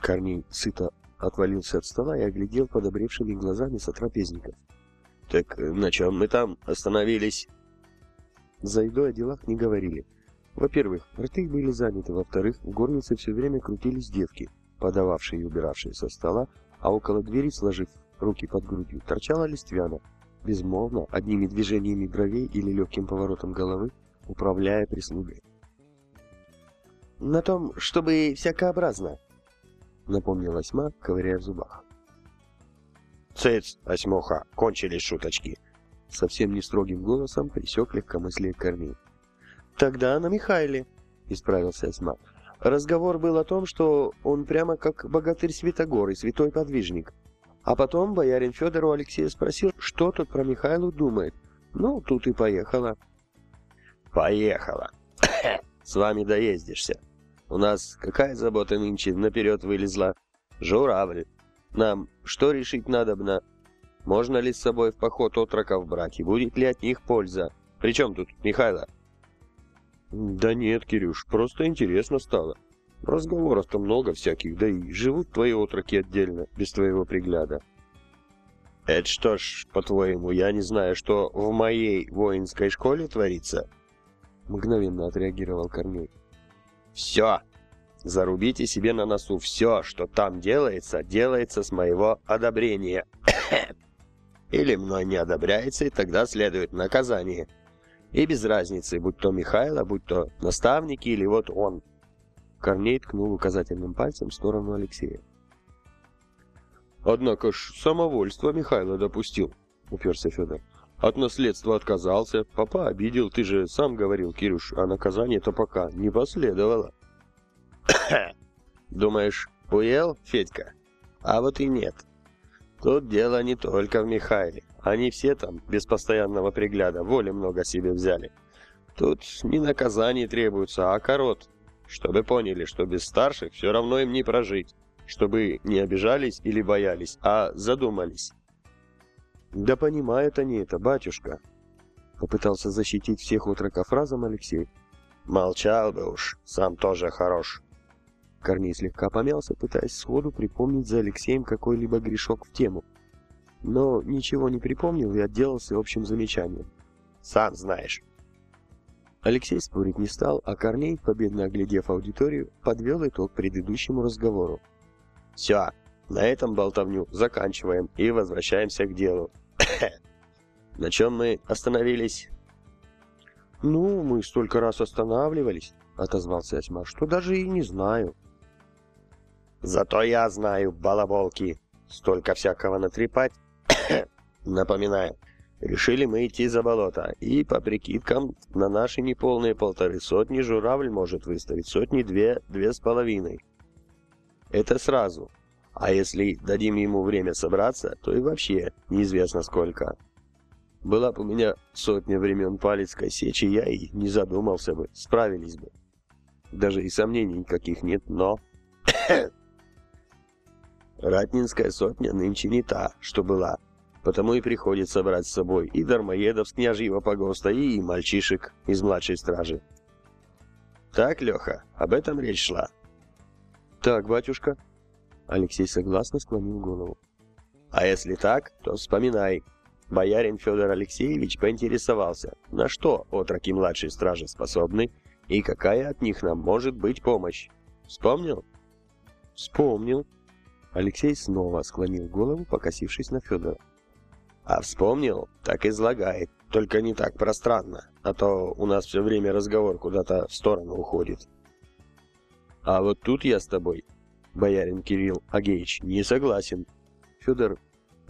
Корней сыто отвалился от стола и оглядел подобревшими глазами сотрапезников. «Так на чем мы там остановились?» За едой о делах не говорили. Во-первых, рты были заняты, во-вторых, в горнице все время крутились девки, подававшие и убиравшие со стола, а около двери, сложив руки под грудью, торчала листвяна, безмолвно, одними движениями бровей или легким поворотом головы, управляя прислугой. «На том, чтобы всякообразно», — напомнила осьма, ковыряя в зубах. «Цыц, осьмуха, кончились шуточки!» Совсем не строгим голосом присек легкомыслие Корней. «Тогда на Михайле», — исправился осьма. Разговор был о том, что он прямо как богатырь Святогор и святой подвижник. А потом боярин Федор у Алексея спросил, что тот про Михайлу думает. Ну, тут и поехала. «Поехала! С вами доездишься!» У нас какая забота нынче наперед вылезла? Журавль. Нам что решить надобно? Можно ли с собой в поход отроков брать, и будет ли от них польза? Причем тут Михайло? Да нет, Кирюш, просто интересно стало. Разговоров-то много всяких, да и живут твои отроки отдельно, без твоего пригляда. Это что ж, по-твоему, я не знаю, что в моей воинской школе творится? Мгновенно отреагировал Корней. Все. Зарубите себе на носу. Все, что там делается, делается с моего одобрения. Или мной не одобряется, и тогда следует наказание. И без разницы, будь то Михайло, будь то наставники, или вот он. Корней ткнул указательным пальцем в сторону Алексея. «Однако ж самовольство Михайло допустил», — уперся Федор. «От наследства отказался, папа обидел, ты же сам говорил, Кирюш, а наказание-то пока не последовало». «Думаешь, уел, Федька? А вот и нет. Тут дело не только в Михайле. Они все там, без постоянного пригляда, воли много себе взяли. Тут не наказание требуется, а корот, чтобы поняли, что без старших все равно им не прожить, чтобы не обижались или боялись, а задумались. «Да понимают они это, батюшка!» Попытался защитить всех отроков разом Алексей. «Молчал бы уж, сам тоже хорош!» Корней слегка помялся, пытаясь сходу припомнить за Алексеем какой-либо грешок в тему. Но ничего не припомнил и отделался общим замечанием. «Сам знаешь!» Алексей спорить не стал, а Корней, победно оглядев аудиторию, подвел итог предыдущему разговору. «Все, на этом болтовню заканчиваем и возвращаемся к делу. На чем мы остановились? Ну, мы столько раз останавливались, отозвался Осьма, что даже и не знаю. Зато я знаю, балаболки. Столько всякого натрепать. Напоминаю, решили мы идти за болото, и по прикидкам на наши неполные полторы сотни журавль может выставить сотни две, две с половиной. Это сразу. А если дадим ему время собраться, то и вообще неизвестно сколько. Была бы у меня сотня времен Палецкой сечи, я и не задумался бы, справились бы. Даже и сомнений никаких нет, но... Ратнинская сотня нынче не та, что была, потому и приходится брать с собой и дармоедов с княжьего погоста, и мальчишек из младшей стражи. Так, Леха, об этом речь шла. Так, батюшка. Алексей согласно склонил голову. А если так, то вспоминай, боярин Федор Алексеевич поинтересовался, на что отроки младшей стражи способны и какая от них нам может быть помощь. Вспомнил? Вспомнил. Алексей снова склонил голову, покосившись на Федора. А вспомнил? Так излагай. Только не так пространно, а то у нас все время разговор куда-то в сторону уходит. А вот тут я с тобой, боярин Кирилл Агеич, не согласен. Федор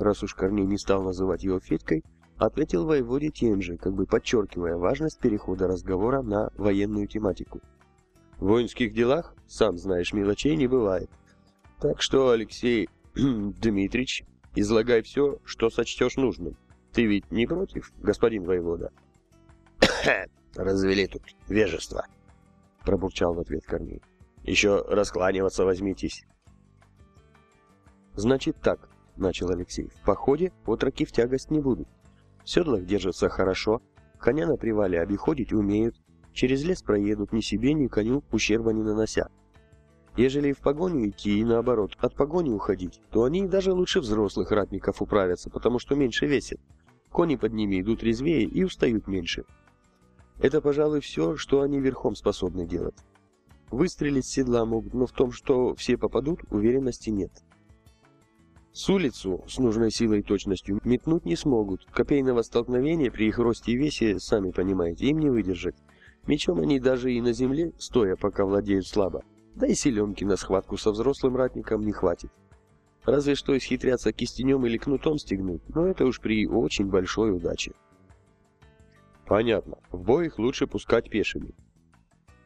раз уж Корней не стал называть его Федькой, ответил воеводе тем же, как бы подчеркивая важность перехода разговора на военную тематику. В воинских делах, сам знаешь, мелочей не бывает. Так что, Алексей Дмитрич, излагай все, что сочтешь нужным. Ты ведь не против, господин воевода? Развели тут вежество, пробурчал в ответ Корней. Еще раскланиваться возьмитесь. Значит так, начал Алексей. В походе отроки в тягость не будут. В седлах держатся хорошо, коня на привале обиходить умеют, через лес проедут ни себе, ни коню ущерба не нанося. Ежели в погоню идти и наоборот, от погони уходить, то они даже лучше взрослых ратников управятся, потому что меньше весят. Кони под ними идут резвее и устают меньше. Это, пожалуй, все, что они верхом способны делать. Выстрелить с седла могут, но в том, что все попадут, уверенности нет. С улицу с нужной силой и точностью метнуть не смогут. Копейного столкновения при их росте и весе, сами понимаете, им не выдержать. Мечом они даже и на земле, стоя, пока владеют слабо. Да и силенки на схватку со взрослым ратником не хватит. Разве что исхитряться кистенем или кнутом стегнуть, но это уж при очень большой удаче. Понятно. В бой их лучше пускать пешими.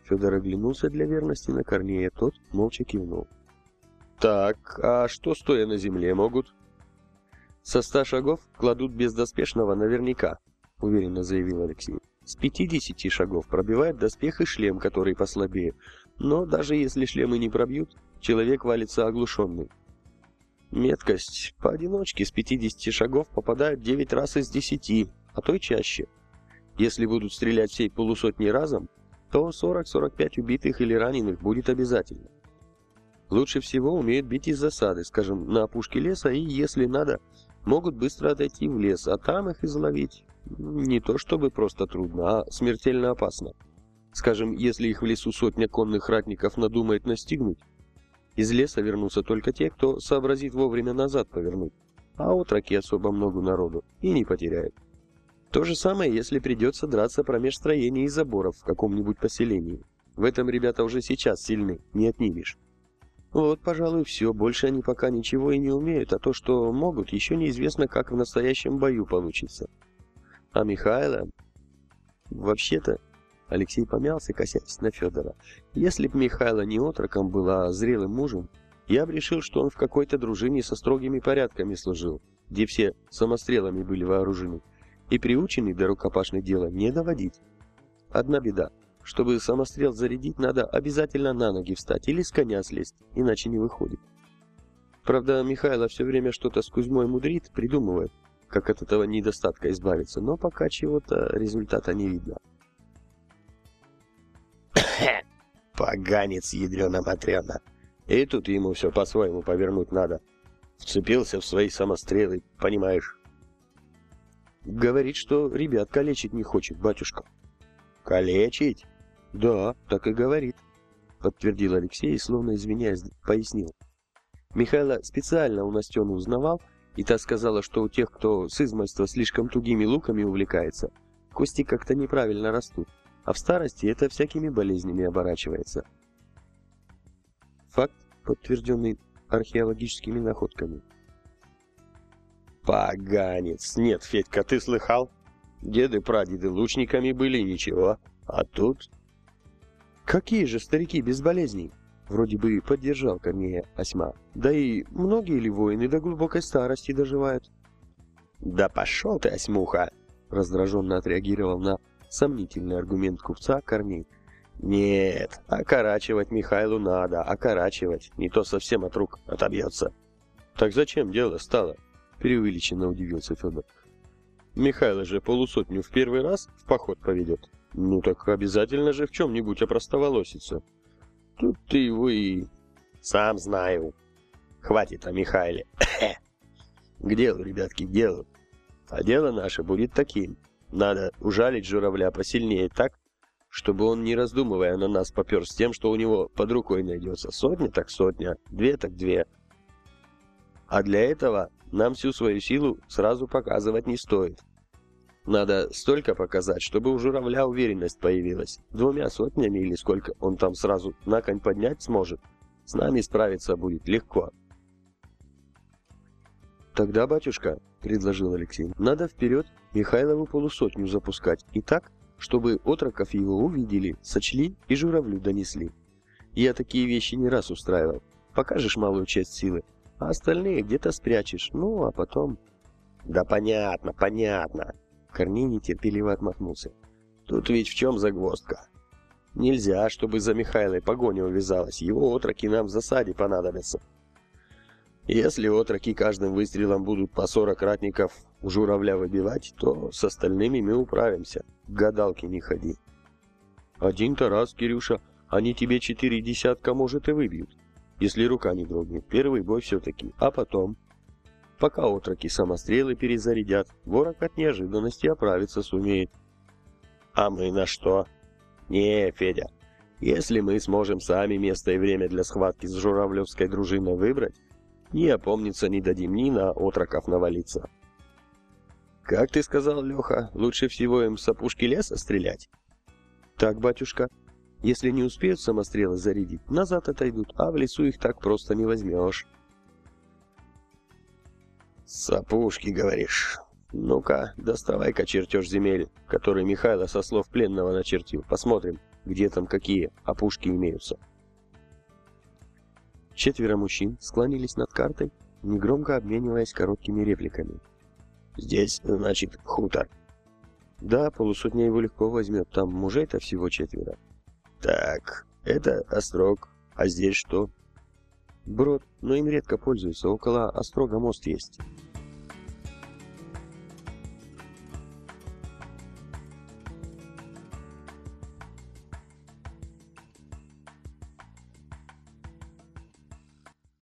Федор оглянулся для верности на Корнея, тот молча кивнул. Так, а что стоя на земле могут? Со ста шагов кладут без доспешного наверняка, уверенно заявил Алексей. С пятидесяти шагов пробивает доспех и шлем, который послабее. Но даже если шлемы не пробьют, человек валится оглушенный. Меткость поодиночке с 50 шагов попадает 9 раз из 10, а то и чаще. Если будут стрелять всей полусотни разом, то 40-45 убитых или раненых будет обязательно. Лучше всего умеют бить из засады, скажем, на опушке леса, и, если надо, могут быстро отойти в лес, а там их изловить. Не то чтобы просто трудно, а смертельно опасно. Скажем, если их в лесу сотня конных ратников надумает настигнуть, из леса вернутся только те, кто сообразит вовремя назад повернуть, а отроки особо много народу и не потеряют. То же самое, если придется драться промеж строений и заборов в каком-нибудь поселении. В этом ребята уже сейчас сильны, не отнимешь. Вот, пожалуй, все. Больше они пока ничего и не умеют, а то, что могут, еще неизвестно, как в настоящем бою получится. А Михайло... Вообще-то... Алексей помялся, косясь на Федора. Если б Михайло не отроком был, а зрелым мужем, я бы решил, что он в какой-то дружине со строгими порядками служил, где все самострелами были вооружены и приученный до рукопашных дела не доводить. Одна беда. Чтобы самострел зарядить, надо обязательно на ноги встать или с коня слезть, иначе не выходит. Правда, Михайло все время что-то с Кузьмой мудрит, придумывает, как от этого недостатка избавиться, но пока чего-то результата не видно. Поганец ядрена-матрена. И тут ему все по-своему повернуть надо. Вцепился в свои самострелы, понимаешь, Говорит, что ребят калечить не хочет, батюшка. Калечить? Да, так и говорит, подтвердил Алексей и, словно извиняясь, пояснил. Михайло специально у Настены узнавал, и та сказала, что у тех, кто с измольства слишком тугими луками увлекается, кости как-то неправильно растут, а в старости это всякими болезнями оборачивается. Факт, подтвержденный археологическими находками. Поганец. Нет, Федька, ты слыхал? Деды-прадеды лучниками были, ничего. А тут... Какие же старики без болезней? Вроде бы поддержал Корнея Осьма. Да и многие ли воины до глубокой старости доживают? Да пошел ты, Осьмуха! Раздраженно отреагировал на сомнительный аргумент купца Корней. Нет, окорачивать Михайлу надо, окорачивать, не то совсем от рук отобьется. Так зачем дело стало? Преувеличенно удивился Федор. Михайло же полусотню в первый раз в поход поведет. Ну так обязательно же в чем-нибудь опростоволосится. Тут ты его и... Сам знаю. Хватит о Михайле. К делу, ребятки, к делу. А дело наше будет таким. Надо ужалить журавля посильнее так, чтобы он, не раздумывая на нас, попер с тем, что у него под рукой найдется. Сотня так сотня, две так две. А для этого нам всю свою силу сразу показывать не стоит. Надо столько показать, чтобы у журавля уверенность появилась. Двумя сотнями или сколько он там сразу на конь поднять сможет. С нами справиться будет легко. Тогда, батюшка, предложил Алексей, надо вперед Михайлову полусотню запускать. И так, чтобы отроков его увидели, сочли и журавлю донесли. Я такие вещи не раз устраивал. Покажешь малую часть силы, а остальные где-то спрячешь. Ну, а потом... Да понятно, понятно. Корней нетерпеливо отмахнулся. Тут ведь в чем загвоздка? Нельзя, чтобы за Михайлой погоня увязалась. Его отроки нам в засаде понадобятся. Если отроки каждым выстрелом будут по 40 ратников у журавля выбивать, то с остальными мы управимся. К гадалке не ходи. Один-то раз, Кирюша, Они тебе четыре десятка, может, и выбьют, если рука не дрогнет. Первый бой все-таки. А потом? Пока отроки самострелы перезарядят, ворог от неожиданности оправиться сумеет. А мы на что? Не, Федя, если мы сможем сами место и время для схватки с журавлевской дружиной выбрать, ни опомниться не дадим ни на отроков навалиться. Как ты сказал, Леха, лучше всего им с опушки леса стрелять? Так, батюшка, если не успеют самострелы зарядить, назад отойдут, а в лесу их так просто не возьмешь. С опушки, говоришь? Ну-ка, доставай-ка чертеж земель, который Михайло со слов пленного начертил. Посмотрим, где там какие опушки имеются. Четверо мужчин склонились над картой, негромко обмениваясь короткими репликами. «Здесь, значит, хутор». «Да, полусотня его легко возьмет, там мужей-то всего четверо». «Так, это острог, а здесь что?» «Брод, но им редко пользуются, около острога мост есть».